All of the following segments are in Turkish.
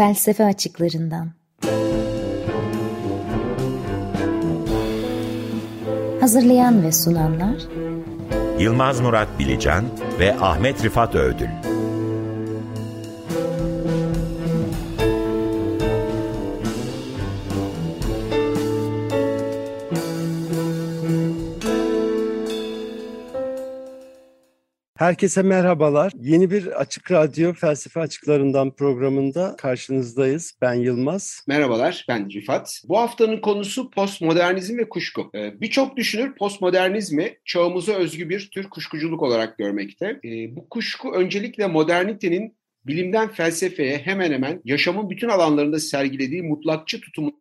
Felsefe Açıklarından. Hazırlayan ve sunanlar Yılmaz Murat Bilecan ve Ahmet Rifat Öğdül Herkese merhabalar. Yeni bir Açık Radyo Felsefe Açıklarından programında karşınızdayız. Ben Yılmaz. Merhabalar, ben Rifat. Bu haftanın konusu postmodernizm ve kuşku. Ee, birçok düşünür postmodernizmi çağımıza özgü bir tür kuşkuculuk olarak görmekte. Ee, bu kuşku öncelikle modernitenin bilimden felsefeye hemen hemen yaşamın bütün alanlarında sergilediği mutlakçı tutumu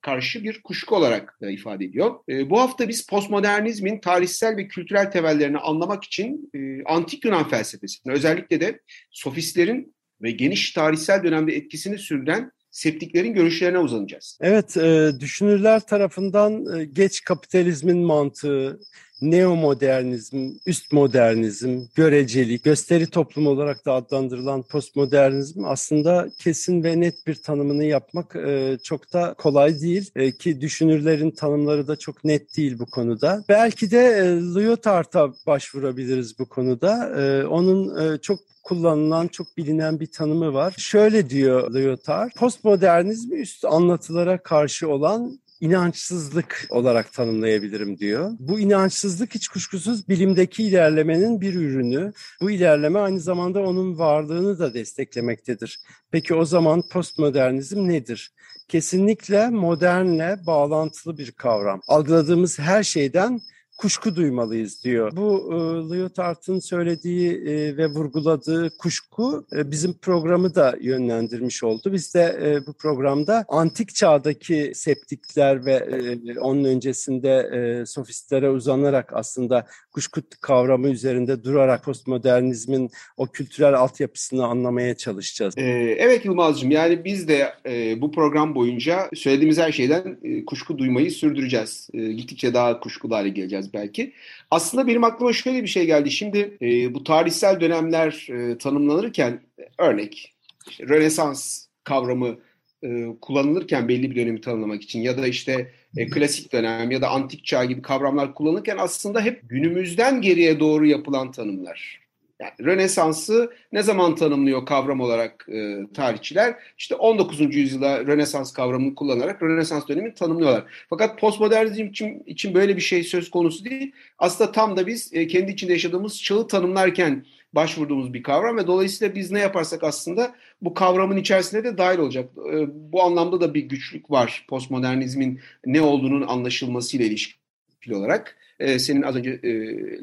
karşı bir kuşku olarak da ifade ediyor. E, bu hafta biz postmodernizmin tarihsel ve kültürel temellerini anlamak için e, antik Yunan felsefesini özellikle de sofistlerin ve geniş tarihsel dönemde etkisini sürdüren septiklerin görüşlerine uzanacağız. Evet, e, düşünürler tarafından e, geç kapitalizmin mantığı, neomodernizm, üst modernizm, görecelik, gösteri toplumu olarak da adlandırılan postmodernizm aslında kesin ve net bir tanımını yapmak e, çok da kolay değil e, ki düşünürlerin tanımları da çok net değil bu konuda. Belki de e, Lyotard'a başvurabiliriz bu konuda. E, onun e, çok kullanılan, çok bilinen bir tanımı var. Şöyle diyor Lyotard, postmodernizmi üst anlatılara karşı olan inançsızlık olarak tanımlayabilirim diyor. Bu inançsızlık hiç kuşkusuz bilimdeki ilerlemenin bir ürünü. Bu ilerleme aynı zamanda onun varlığını da desteklemektedir. Peki o zaman postmodernizm nedir? Kesinlikle modernle bağlantılı bir kavram. Algıladığımız her şeyden kuşku duymalıyız diyor. Bu e, Lyotard'ın söylediği e, ve vurguladığı kuşku e, bizim programı da yönlendirmiş oldu. Biz de e, bu programda antik çağdaki septikler ve e, onun öncesinde e, sofistlere uzanarak aslında kuşku kavramı üzerinde durarak postmodernizmin o kültürel altyapısını anlamaya çalışacağız. Ee, evet Yılmaz'cığım yani biz de e, bu program boyunca söylediğimiz her şeyden e, kuşku duymayı sürdüreceğiz. E, gittikçe daha kuşkulu hale geleceğiz belki. Aslında benim aklıma şöyle bir şey geldi. Şimdi e, bu tarihsel dönemler e, tanımlanırken örnek işte Rönesans kavramı e, kullanılırken belli bir dönemi tanımlamak için ya da işte e, klasik dönem ya da antik çağ gibi kavramlar kullanılırken aslında hep günümüzden geriye doğru yapılan tanımlar. Yani Rönesans'ı ne zaman tanımlıyor kavram olarak e, tarihçiler? İşte 19. yüzyıla Rönesans kavramını kullanarak Rönesans dönemini tanımlıyorlar. Fakat postmodernizm için, için böyle bir şey söz konusu değil. Aslında tam da biz e, kendi içinde yaşadığımız çağı tanımlarken başvurduğumuz bir kavram ve dolayısıyla biz ne yaparsak aslında bu kavramın içerisinde de dahil olacak. E, bu anlamda da bir güçlük var postmodernizmin ne olduğunun anlaşılmasıyla ilişkili olarak. E, senin az önce e,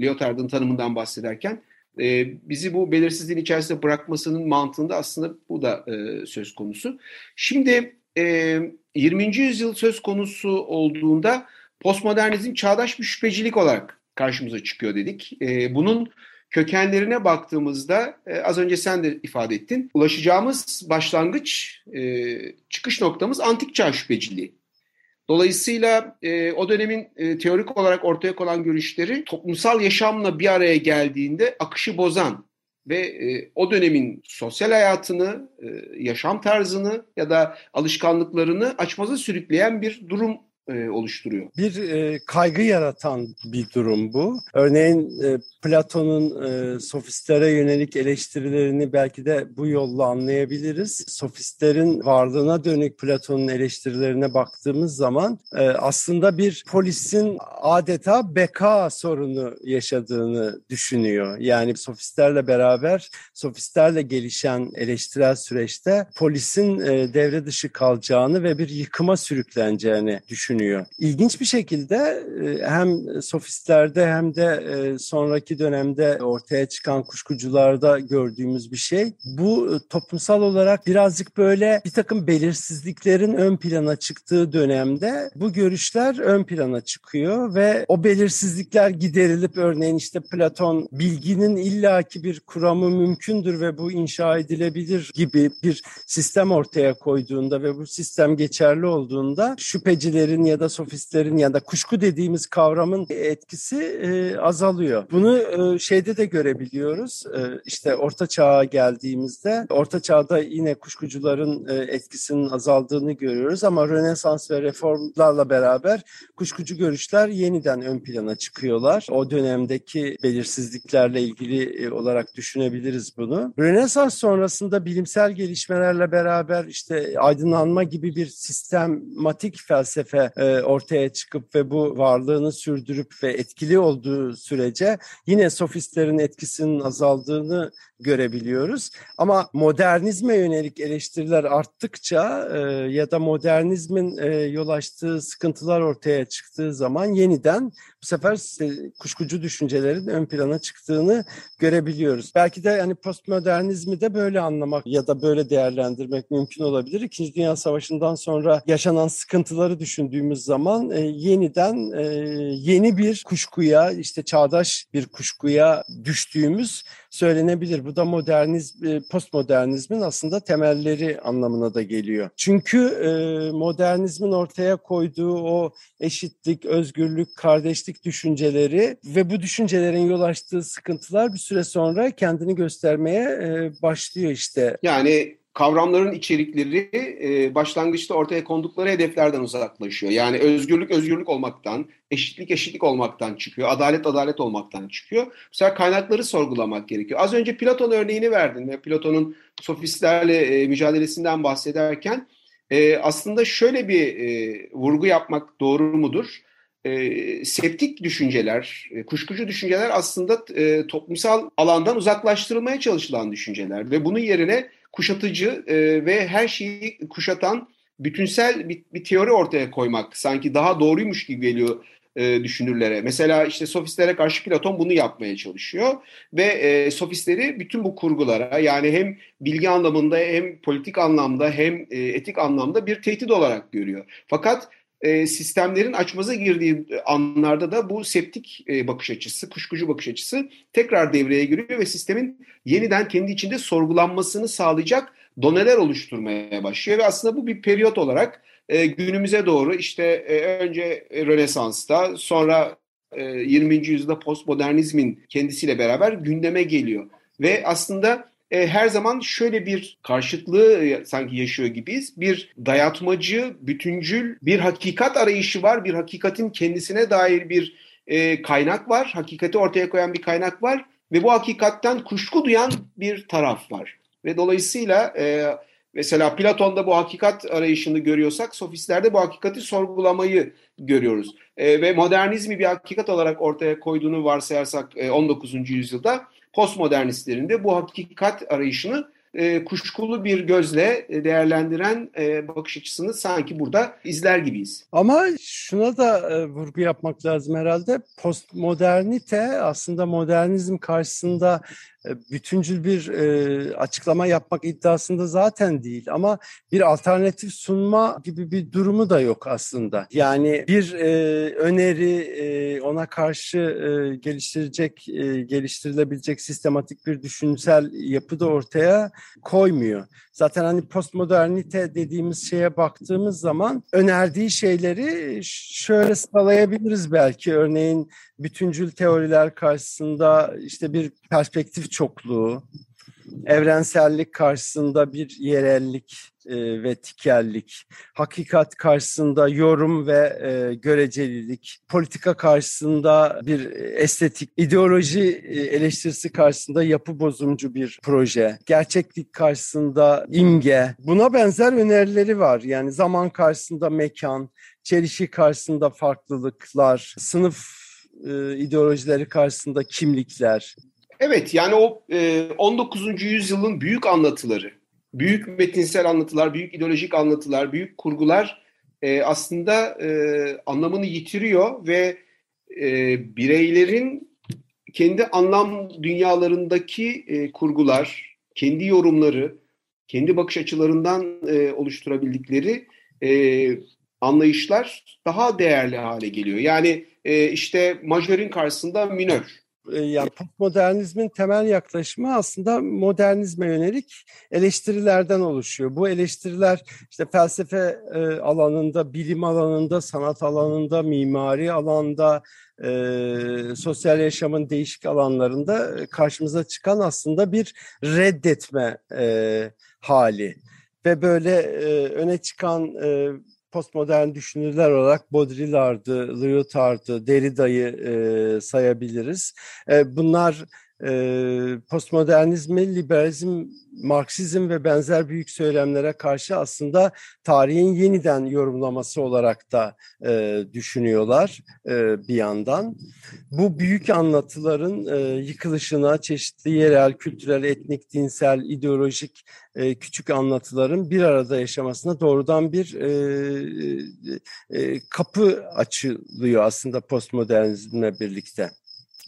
Lyotard'ın tanımından bahsederken e, bizi bu belirsizliğin içerisinde bırakmasının mantığında aslında bu da e, söz konusu. Şimdi e, 20. yüzyıl söz konusu olduğunda postmodernizm çağdaş bir şüphecilik olarak karşımıza çıkıyor dedik. E, bunun kökenlerine baktığımızda e, az önce sen de ifade ettin. Ulaşacağımız başlangıç, e, çıkış noktamız antik çağ şüpheciliği. Dolayısıyla e, o dönemin e, teorik olarak ortaya konan görüşleri toplumsal yaşamla bir araya geldiğinde akışı bozan ve e, o dönemin sosyal hayatını, e, yaşam tarzını ya da alışkanlıklarını açmaza sürükleyen bir durum e, oluşturuyor. Bir e, kaygı yaratan bir durum bu. Örneğin e, Platon'un e, sofistlere yönelik eleştirilerini belki de bu yolla anlayabiliriz. Sofistlerin varlığına dönük Platon'un eleştirilerine baktığımız zaman e, aslında bir polisin adeta beka sorunu yaşadığını düşünüyor. Yani sofistlerle beraber, sofistlerle gelişen eleştirel süreçte polisin e, devre dışı kalacağını ve bir yıkıma sürükleneceğini düşünüyor düşünüyor. İlginç bir şekilde e, hem sofistlerde hem de e, sonraki dönemde ortaya çıkan kuşkucularda gördüğümüz bir şey. Bu e, toplumsal olarak birazcık böyle bir takım belirsizliklerin ön plana çıktığı dönemde bu görüşler ön plana çıkıyor ve o belirsizlikler giderilip örneğin işte Platon bilginin illaki bir kuramı mümkündür ve bu inşa edilebilir gibi bir sistem ortaya koyduğunda ve bu sistem geçerli olduğunda şüphecilerin kuşkucilerin ya da sofistlerin ya da kuşku dediğimiz kavramın etkisi e, azalıyor. Bunu e, şeyde de görebiliyoruz. E, işte Orta Çağ'a geldiğimizde Orta Çağ'da yine kuşkucuların e, etkisinin azaldığını görüyoruz ama Rönesans ve reformlarla beraber kuşkucu görüşler yeniden ön plana çıkıyorlar. O dönemdeki belirsizliklerle ilgili e, olarak düşünebiliriz bunu. Rönesans sonrasında bilimsel gelişmelerle beraber işte aydınlanma gibi bir sistematik felsefe e, ortaya çıkıp ve bu varlığını sürdürüp ve etkili olduğu sürece yine sofistlerin etkisinin azaldığını görebiliyoruz. Ama modernizme yönelik eleştiriler arttıkça e, ya da modernizmin e, yol açtığı sıkıntılar ortaya çıktığı zaman yeniden bu sefer kuşkucu düşüncelerin ön plana çıktığını görebiliyoruz. Belki de hani postmodernizmi de böyle anlamak ya da böyle değerlendirmek mümkün olabilir. İkinci Dünya Savaşı'ndan sonra yaşanan sıkıntıları düşündüğümüz zaman e, yeniden e, yeni bir kuşkuya işte çağdaş bir kuşkuya düştüğümüz söylenebilir. Bu da modernizm, e, postmodernizmin aslında temelleri anlamına da geliyor. Çünkü e, modernizmin ortaya koyduğu o eşitlik, özgürlük, kardeşlik düşünceleri ve bu düşüncelerin yol açtığı sıkıntılar bir süre sonra kendini göstermeye e, başlıyor işte. Yani kavramların içerikleri e, başlangıçta ortaya kondukları hedeflerden uzaklaşıyor. Yani özgürlük özgürlük olmaktan, eşitlik eşitlik olmaktan çıkıyor, adalet adalet olmaktan çıkıyor. Sefer kaynakları sorgulamak gerekiyor. Az önce Platon örneğini verdin ve Platon'un sofistlerle e, mücadelesinden bahsederken e, aslında şöyle bir e, vurgu yapmak doğru mudur? e, septik düşünceler, e, kuşkucu düşünceler aslında e, toplumsal alandan uzaklaştırılmaya çalışılan düşünceler ve bunun yerine kuşatıcı e, ve her şeyi kuşatan bütünsel bir, bir teori ortaya koymak sanki daha doğruymuş gibi geliyor e, düşünürlere. Mesela işte sofistlere karşı Platon bunu yapmaya çalışıyor ve e, sofistleri bütün bu kurgulara yani hem bilgi anlamında hem politik anlamda hem e, etik anlamda bir tehdit olarak görüyor. Fakat e, sistemlerin açmaza girdiği anlarda da bu septik e, bakış açısı, kuşkucu bakış açısı tekrar devreye giriyor ve sistemin yeniden kendi içinde sorgulanmasını sağlayacak doneler oluşturmaya başlıyor ve aslında bu bir periyot olarak e, günümüze doğru işte e, önce Rönesans'ta sonra e, 20. yüzyılda postmodernizmin kendisiyle beraber gündeme geliyor ve aslında e, her zaman şöyle bir karşıtlığı e, sanki yaşıyor gibiyiz. Bir dayatmacı, bütüncül bir hakikat arayışı var. Bir hakikatin kendisine dair bir e, kaynak var. Hakikati ortaya koyan bir kaynak var. Ve bu hakikatten kuşku duyan bir taraf var. Ve dolayısıyla e, mesela Platon'da bu hakikat arayışını görüyorsak sofistlerde bu hakikati sorgulamayı görüyoruz. E, ve modernizmi bir hakikat olarak ortaya koyduğunu varsayarsak e, 19. yüzyılda postmodernistlerin de bu hakikat arayışını e, kuşkulu bir gözle değerlendiren e, bakış açısını sanki burada izler gibiyiz. Ama şuna da e, vurgu yapmak lazım herhalde. Postmodernite aslında modernizm karşısında bütüncül bir e, açıklama yapmak iddiasında zaten değil ama bir alternatif sunma gibi bir durumu da yok aslında. Yani bir e, öneri e, ona karşı e, geliştirecek, e, geliştirilebilecek sistematik bir düşünsel yapı da ortaya koymuyor. Zaten hani postmodernite dediğimiz şeye baktığımız zaman önerdiği şeyleri şöyle sıralayabiliriz belki. Örneğin bütüncül teoriler karşısında işte bir perspektif çokluğu, evrensellik karşısında bir yerellik e, ve tikellik, hakikat karşısında yorum ve e, görecelilik, politika karşısında bir estetik, ideoloji e, eleştirisi karşısında yapı bozumcu bir proje, gerçeklik karşısında imge, buna benzer önerileri var. Yani zaman karşısında mekan, çelişki karşısında farklılıklar, sınıf e, ideolojileri karşısında kimlikler. Evet yani o e, 19. yüzyılın büyük anlatıları, büyük metinsel anlatılar, büyük ideolojik anlatılar, büyük kurgular e, aslında e, anlamını yitiriyor ve e, bireylerin kendi anlam dünyalarındaki e, kurgular, kendi yorumları, kendi bakış açılarından e, oluşturabildikleri e, anlayışlar daha değerli hale geliyor. Yani e, işte majörün karşısında minör yani postmodernizmin temel yaklaşımı aslında modernizme yönelik eleştirilerden oluşuyor. Bu eleştiriler işte felsefe e, alanında, bilim alanında, sanat alanında, mimari alanda, e, sosyal yaşamın değişik alanlarında karşımıza çıkan aslında bir reddetme e, hali. Ve böyle e, öne çıkan e, postmodern düşünürler olarak Baudrillard'ı, Lyotard'ı, Derrida'yı e, sayabiliriz. E, bunlar postmodernizmi, liberalizm, Marksizm ve benzer büyük söylemlere karşı aslında tarihin yeniden yorumlaması olarak da e, düşünüyorlar e, bir yandan. Bu büyük anlatıların e, yıkılışına çeşitli yerel, kültürel, etnik, dinsel, ideolojik e, küçük anlatıların bir arada yaşamasına doğrudan bir e, e, kapı açılıyor aslında postmodernizmle birlikte.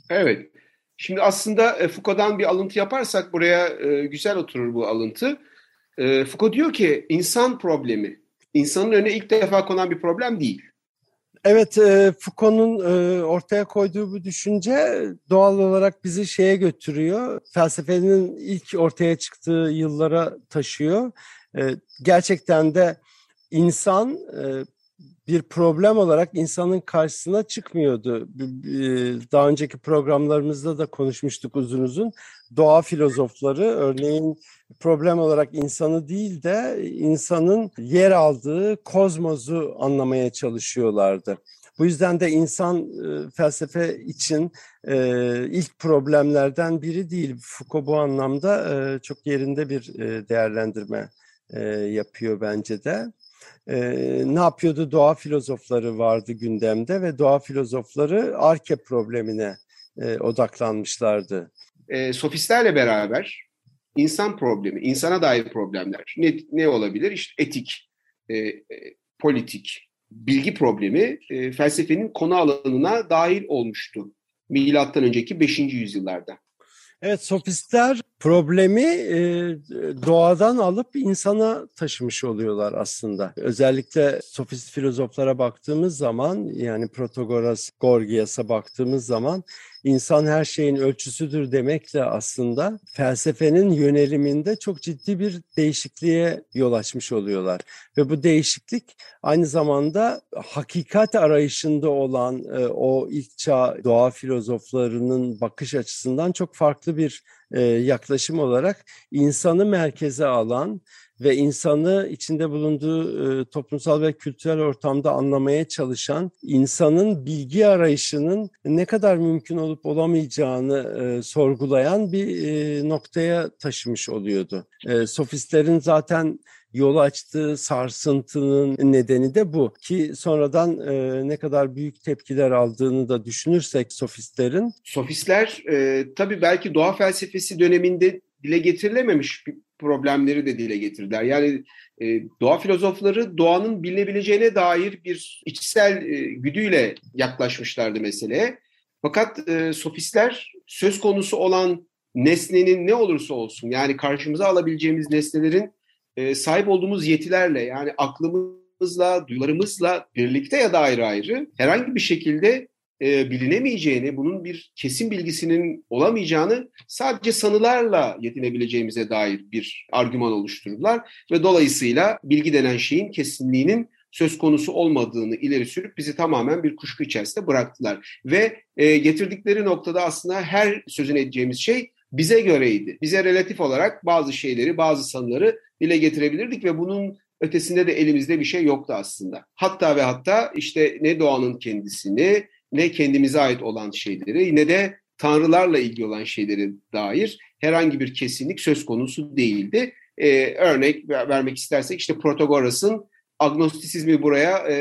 Evet. Şimdi aslında e, Foucault'dan bir alıntı yaparsak buraya e, güzel oturur bu alıntı. E, Foucault diyor ki insan problemi, insanın önüne ilk defa konan bir problem değil. Evet, Foucault'un ortaya koyduğu bu düşünce doğal olarak bizi şeye götürüyor. Felsefenin ilk ortaya çıktığı yıllara taşıyor. Gerçekten de insan bir problem olarak insanın karşısına çıkmıyordu. Daha önceki programlarımızda da konuşmuştuk uzun uzun. Doğa filozofları örneğin problem olarak insanı değil de insanın yer aldığı kozmozu anlamaya çalışıyorlardı. Bu yüzden de insan e, felsefe için e, ilk problemlerden biri değil. Foucault bu anlamda e, çok yerinde bir değerlendirme yapıyor bence de e, ne yapıyordu? Doğa filozofları vardı gündemde ve doğa filozofları arke problemine e, odaklanmışlardı. E, sofistlerle beraber insan problemi, insana dair problemler ne, ne olabilir? İşte etik, e, e, politik, bilgi problemi e, felsefenin konu alanına dahil olmuştu. Milattan önceki 5. yüzyıllarda. Evet sofistler problemi e, doğadan alıp insana taşımış oluyorlar aslında. Özellikle sofist filozoflara baktığımız zaman yani Protagoras, Gorgias'a baktığımız zaman insan her şeyin ölçüsüdür demekle aslında felsefenin yöneliminde çok ciddi bir değişikliğe yol açmış oluyorlar. Ve bu değişiklik aynı zamanda hakikat arayışında olan e, o ilk çağ doğa filozoflarının bakış açısından çok farklı bir yaklaşım olarak insanı merkeze alan ve insanı içinde bulunduğu toplumsal ve kültürel ortamda anlamaya çalışan insanın bilgi arayışının ne kadar mümkün olup olamayacağını sorgulayan bir noktaya taşımış oluyordu. Sofistlerin zaten yol açtığı sarsıntının nedeni de bu. Ki sonradan e, ne kadar büyük tepkiler aldığını da düşünürsek sofistlerin. Sofistler e, tabii belki doğa felsefesi döneminde dile getirilememiş problemleri de dile getirdiler. Yani e, doğa filozofları doğanın bilinebileceğine dair bir içsel e, güdüyle yaklaşmışlardı meseleye. Fakat e, sofistler söz konusu olan nesnenin ne olursa olsun yani karşımıza alabileceğimiz nesnelerin e, sahip olduğumuz yetilerle yani aklımızla, duyularımızla birlikte ya da ayrı ayrı herhangi bir şekilde e, bilinemeyeceğini, bunun bir kesin bilgisinin olamayacağını sadece sanılarla yetinebileceğimize dair bir argüman oluşturdular ve dolayısıyla bilgi denen şeyin kesinliğinin söz konusu olmadığını ileri sürüp bizi tamamen bir kuşku içerisinde bıraktılar. Ve e, getirdikleri noktada aslında her sözün edeceğimiz şey bize göreydi. Bize relatif olarak bazı şeyleri, bazı sanıları dile getirebilirdik ve bunun ötesinde de elimizde bir şey yoktu aslında. Hatta ve hatta işte ne doğanın kendisini, ne kendimize ait olan şeyleri, ne de tanrılarla ilgili olan şeyleri dair herhangi bir kesinlik söz konusu değildi. Ee, örnek vermek istersek işte Protagoras'ın agnostisizmi buraya e,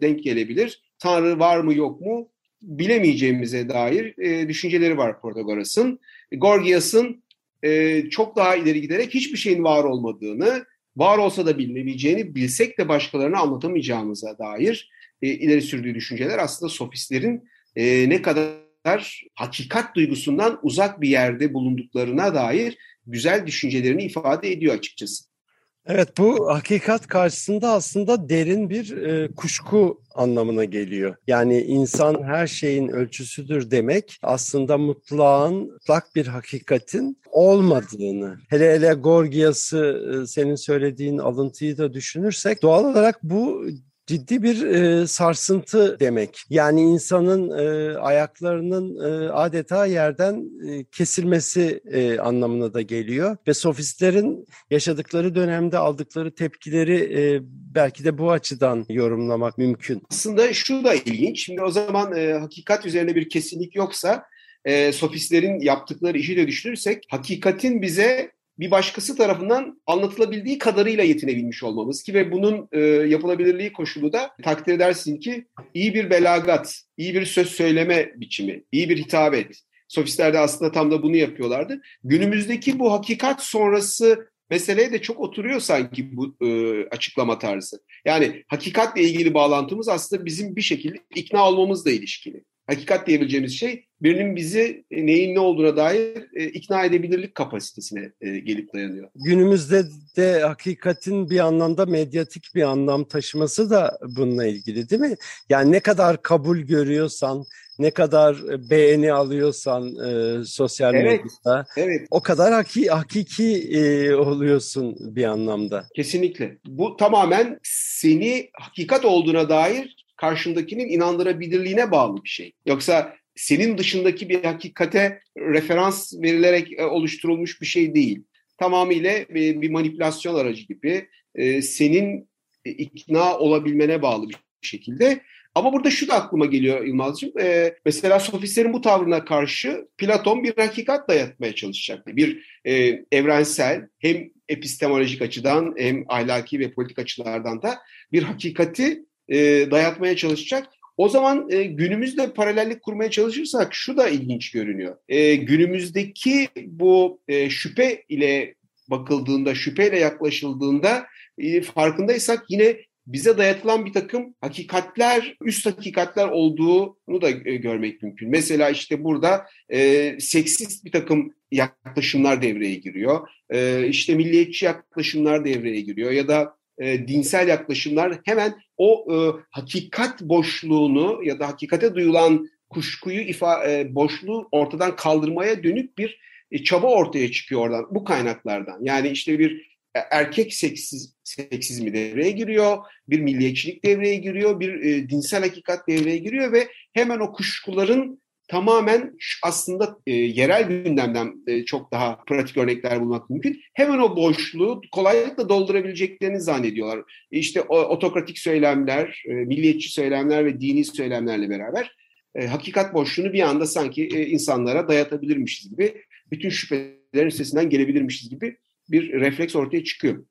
denk gelebilir. Tanrı var mı yok mu bilemeyeceğimize dair e, düşünceleri var Protagoras'ın. Gorgias'ın e, çok daha ileri giderek hiçbir şeyin var olmadığını, var olsa da bilinemeyeceğini bilsek de başkalarına anlatamayacağımıza dair e, ileri sürdüğü düşünceler aslında sofistlerin e, ne kadar hakikat duygusundan uzak bir yerde bulunduklarına dair güzel düşüncelerini ifade ediyor açıkçası. Evet bu hakikat karşısında aslında derin bir e, kuşku anlamına geliyor. Yani insan her şeyin ölçüsüdür demek aslında mutlağın, mutlak bir hakikatin olmadığını. Hele hele Gorgias'ı e, senin söylediğin alıntıyı da düşünürsek doğal olarak bu ciddi bir e, sarsıntı demek. Yani insanın e, ayaklarının e, adeta yerden e, kesilmesi e, anlamına da geliyor. Ve sofistlerin yaşadıkları dönemde aldıkları tepkileri e, belki de bu açıdan yorumlamak mümkün. Aslında şu da ilginç. Şimdi o zaman e, hakikat üzerine bir kesinlik yoksa e, sofistlerin yaptıkları işi de düşünürsek hakikatin bize bir başkası tarafından anlatılabildiği kadarıyla yetinebilmiş olmamız ki ve bunun e, yapılabilirliği koşulu da takdir edersin ki iyi bir belagat, iyi bir söz söyleme biçimi, iyi bir hitabet. Sofistler de aslında tam da bunu yapıyorlardı. Günümüzdeki bu hakikat sonrası meseleye de çok oturuyor sanki bu e, açıklama tarzı. Yani hakikatle ilgili bağlantımız aslında bizim bir şekilde ikna olmamızla ilişkili hakikat diyebileceğimiz şey birinin bizi e, neyin ne olduğuna dair e, ikna edebilirlik kapasitesine e, gelip dayanıyor. Günümüzde de hakikatin bir anlamda medyatik bir anlam taşıması da bununla ilgili değil mi? Yani ne kadar kabul görüyorsan, ne kadar beğeni alıyorsan e, sosyal evet, medyada evet. o kadar haki, hakiki e, oluyorsun bir anlamda. Kesinlikle. Bu tamamen seni hakikat olduğuna dair karşındakinin inandırabilirliğine bağlı bir şey. Yoksa senin dışındaki bir hakikate referans verilerek e, oluşturulmuş bir şey değil. Tamamıyla e, bir manipülasyon aracı gibi e, senin ikna olabilmene bağlı bir şekilde. Ama burada şu da aklıma geliyor Yılmaz'cığım. Mesela sofistlerin bu tavrına karşı Platon bir hakikat dayatmaya çalışacaktı. Bir evrensel hem epistemolojik açıdan hem ahlaki ve politik açılardan da bir hakikati dayatmaya çalışacak. O zaman e, günümüzde paralellik kurmaya çalışırsak şu da ilginç görünüyor. E, günümüzdeki bu e, şüphe ile bakıldığında, şüpheyle yaklaşıldığında e, farkındaysak yine bize dayatılan bir takım hakikatler, üst hakikatler olduğunu da e, görmek mümkün. Mesela işte burada e, seksist bir takım yaklaşımlar devreye giriyor. E, işte milliyetçi yaklaşımlar devreye giriyor ya da e, dinsel yaklaşımlar hemen o e, hakikat boşluğunu ya da hakikate duyulan kuşkuyu ifa e, boşluğu ortadan kaldırmaya dönük bir e, çaba ortaya çıkıyor oradan bu kaynaklardan. Yani işte bir e, erkek seksiz, seksizmi devreye giriyor, bir milliyetçilik devreye giriyor, bir e, dinsel hakikat devreye giriyor ve hemen o kuşkuların tamamen aslında e, yerel gündemden e, çok daha pratik örnekler bulmak mümkün. Hemen o boşluğu kolaylıkla doldurabileceklerini zannediyorlar. İşte o, otokratik söylemler, e, milliyetçi söylemler ve dini söylemlerle beraber e, hakikat boşluğunu bir anda sanki e, insanlara dayatabilirmişiz gibi, bütün şüphelerin üstesinden gelebilirmişiz gibi bir refleks ortaya çıkıyor.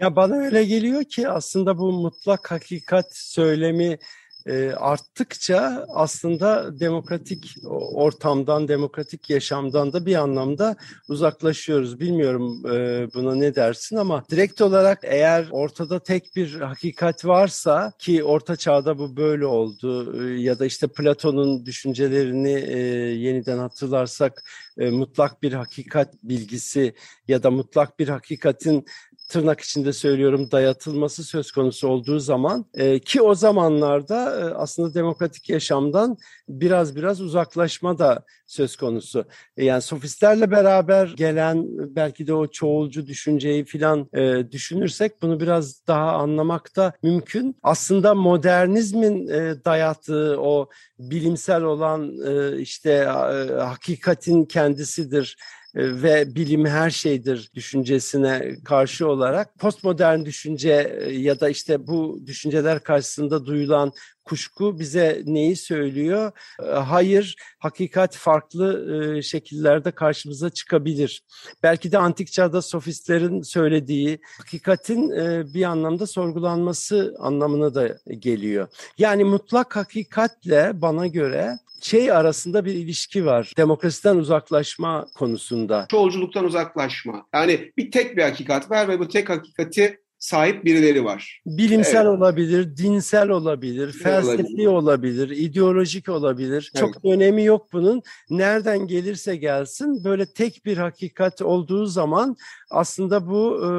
Ya bana öyle geliyor ki aslında bu mutlak hakikat söylemi e, arttıkça aslında demokratik ortamdan, demokratik yaşamdan da bir anlamda uzaklaşıyoruz. Bilmiyorum e, buna ne dersin ama direkt olarak eğer ortada tek bir hakikat varsa ki orta çağda bu böyle oldu e, ya da işte Platon'un düşüncelerini e, yeniden hatırlarsak e, mutlak bir hakikat bilgisi ya da mutlak bir hakikatin tırnak içinde söylüyorum dayatılması söz konusu olduğu zaman e, ki o zamanlarda e, aslında demokratik yaşamdan biraz biraz uzaklaşma da söz konusu. E, yani sofistlerle beraber gelen belki de o çoğulcu düşünceyi filan e, düşünürsek bunu biraz daha anlamak da mümkün. Aslında modernizmin e, dayattığı o bilimsel olan e, işte e, hakikatin kendisidir ve bilim her şeydir düşüncesine karşı olarak postmodern düşünce e, ya da işte bu düşünceler karşısında duyulan kuşku bize neyi söylüyor? E, hayır, hakikat farklı şekillerde karşımıza çıkabilir. Belki de antik çağda sofistlerin söylediği hakikatin bir anlamda sorgulanması anlamına da geliyor. Yani mutlak hakikatle bana göre şey arasında bir ilişki var. Demokrasiden uzaklaşma konusunda. Çoğulculuktan uzaklaşma. Yani bir tek bir hakikat var ve bu tek hakikati sahip birileri var. Bilimsel evet. olabilir, dinsel olabilir, felsefi olabilir. olabilir, ideolojik olabilir. Evet. Çok önemi yok bunun. Nereden gelirse gelsin böyle tek bir hakikat olduğu zaman aslında bu e,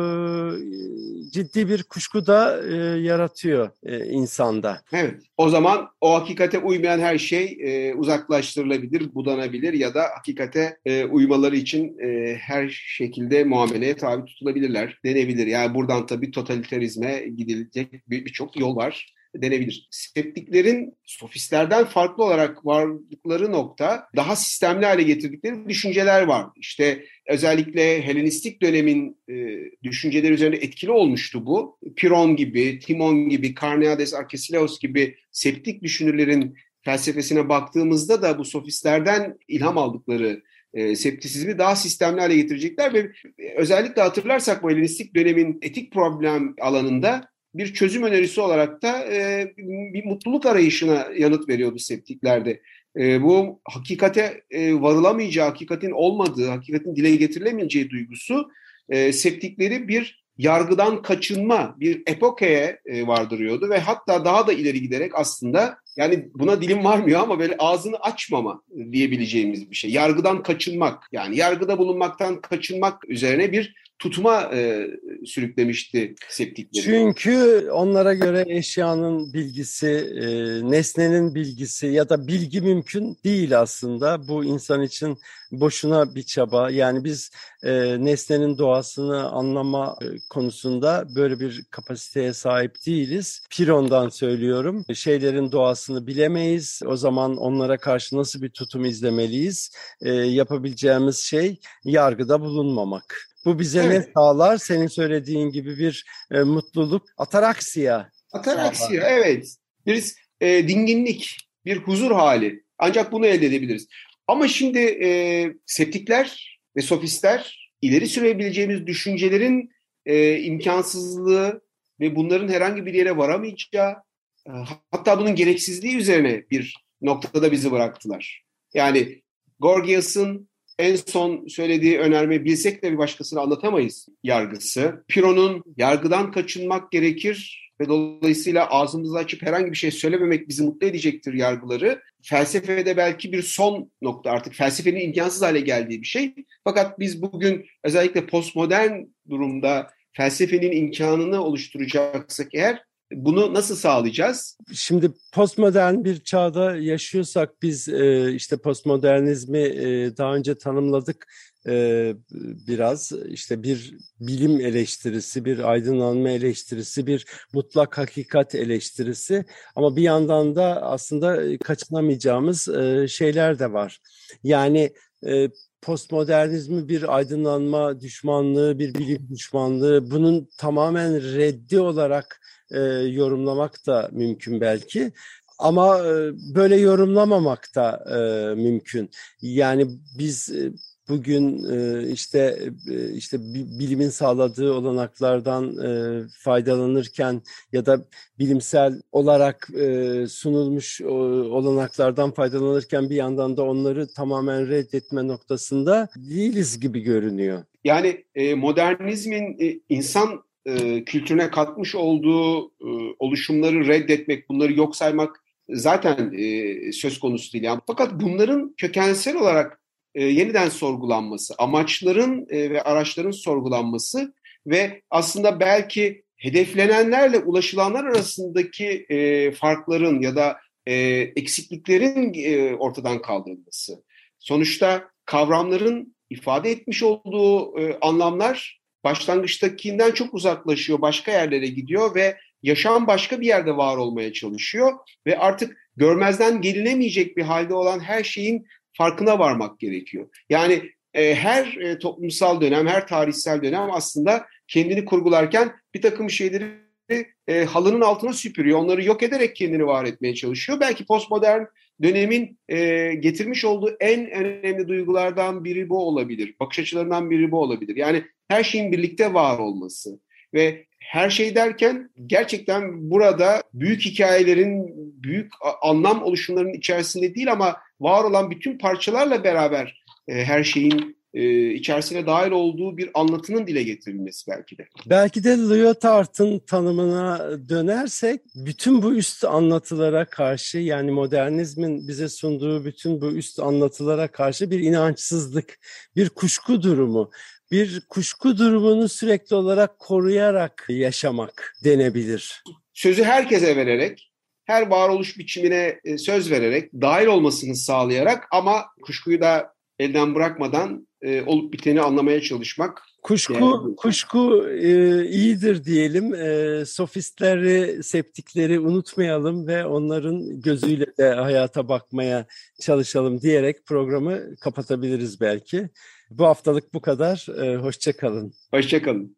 ciddi bir kuşku da e, yaratıyor e, insanda. Evet. O zaman o hakikate uymayan her şey e, uzaklaştırılabilir, budanabilir ya da hakikate e, uymaları için e, her şekilde muameleye tabi tutulabilirler denebilir. Yani buradan tabii totalitarizme gidilecek birçok bir yol var denebilir. Skeptiklerin sofistlerden farklı olarak vardıkları nokta daha sistemli hale getirdikleri düşünceler var. İşte özellikle Helenistik dönemin e, düşünceleri üzerinde etkili olmuştu bu. Piron gibi, Timon gibi, Karneades Arkesilaos gibi septik düşünürlerin felsefesine baktığımızda da bu sofistlerden ilham aldıkları e, septisizmi daha sistemli hale getirecekler ve özellikle hatırlarsak bu Helenistik dönemin etik problem alanında bir çözüm önerisi olarak da e, bir mutluluk arayışına yanıt veriyordu septiklerde. E, bu hakikate e, varılamayacağı, hakikatin olmadığı, hakikatin dile getirilemeyeceği duygusu e, septikleri bir yargıdan kaçınma, bir epokeye e, vardırıyordu ve hatta daha da ileri giderek aslında yani buna dilim varmıyor ama böyle ağzını açmama diyebileceğimiz bir şey. Yargıdan kaçınmak yani yargıda bulunmaktan kaçınmak üzerine bir tutuma e, sürüklemişti septikleri. Çünkü onlara göre eşyanın bilgisi, e, nesnenin bilgisi ya da bilgi mümkün değil aslında. Bu insan için boşuna bir çaba. Yani biz e, nesnenin doğasını anlama e, konusunda böyle bir kapasiteye sahip değiliz. Piron'dan söylüyorum. Şeylerin doğasını bilemeyiz. O zaman onlara karşı nasıl bir tutum izlemeliyiz? E, yapabileceğimiz şey yargıda bulunmamak. Bu bize evet. ne sağlar? Senin söylediğin gibi bir e, mutluluk, ataraksiya. Ataraksiya, sağlar. evet. Bir e, dinginlik, bir huzur hali. Ancak bunu elde edebiliriz. Ama şimdi e, septikler ve sofistler ileri sürebileceğimiz düşüncelerin e, imkansızlığı ve bunların herhangi bir yere varamayacağı, hatta bunun gereksizliği üzerine bir noktada bizi bıraktılar. Yani Gorgias'ın en son söylediği önerme bilsek de bir başkasına anlatamayız yargısı. Piro'nun yargıdan kaçınmak gerekir ve dolayısıyla ağzımızı açıp herhangi bir şey söylememek bizi mutlu edecektir yargıları. Felsefede belki bir son nokta artık felsefenin imkansız hale geldiği bir şey. Fakat biz bugün özellikle postmodern durumda felsefenin imkanını oluşturacaksak eğer bunu nasıl sağlayacağız? Şimdi postmodern bir çağda yaşıyorsak biz e, işte postmodernizmi e, daha önce tanımladık e, biraz işte bir bilim eleştirisi, bir aydınlanma eleştirisi, bir mutlak hakikat eleştirisi ama bir yandan da aslında kaçınamayacağımız şeyler de var. Yani postmodernizmi bir aydınlanma düşmanlığı, bir bilim düşmanlığı bunun tamamen reddi olarak e, yorumlamak da mümkün belki. Ama e, böyle yorumlamamak da e, mümkün. Yani biz e, bugün e, işte e, işte bilimin sağladığı olanaklardan e, faydalanırken ya da bilimsel olarak sunulmuş olanaklardan faydalanırken bir yandan da onları tamamen reddetme noktasında değiliz gibi görünüyor. Yani modernizmin insan e, kültürüne katmış olduğu e, oluşumları reddetmek, bunları yok saymak zaten e, söz konusu değil. Yani, fakat bunların kökensel olarak e, yeniden sorgulanması, amaçların e, ve araçların sorgulanması ve aslında belki hedeflenenlerle ulaşılanlar arasındaki e, farkların ya da e, eksikliklerin e, ortadan kaldırılması. Sonuçta kavramların ifade etmiş olduğu e, anlamlar başlangıçtakinden çok uzaklaşıyor, başka yerlere gidiyor ve yaşam başka bir yerde var olmaya çalışıyor ve artık görmezden gelinemeyecek bir halde olan her şeyin farkına varmak gerekiyor. Yani e, her e, toplumsal dönem, her tarihsel dönem aslında kendini kurgularken bir takım şeyleri e, halının altına süpürüyor. Onları yok ederek kendini var etmeye çalışıyor. Belki postmodern dönemin e, getirmiş olduğu en önemli duygulardan biri bu olabilir. Bakış açılarından biri bu olabilir. Yani her şeyin birlikte var olması ve her şey derken gerçekten burada büyük hikayelerin, büyük anlam oluşumlarının içerisinde değil ama var olan bütün parçalarla beraber e, her şeyin e, içerisine dahil olduğu bir anlatının dile getirilmesi belki de. Belki de Lyotard'ın tanımına dönersek bütün bu üst anlatılara karşı yani modernizmin bize sunduğu bütün bu üst anlatılara karşı bir inançsızlık, bir kuşku durumu, bir kuşku durumunu sürekli olarak koruyarak yaşamak denebilir. Sözü herkese vererek, her varoluş biçimine e, söz vererek, dahil olmasını sağlayarak ama kuşkuyu da elden bırakmadan e, olup biteni anlamaya çalışmak. Kuşku Yani- kuşku e, iyidir diyelim. E, sofistleri, septikleri unutmayalım ve onların gözüyle de hayata bakmaya çalışalım diyerek programı kapatabiliriz belki. Bu haftalık bu kadar. E, hoşça kalın. Hoşçakalın.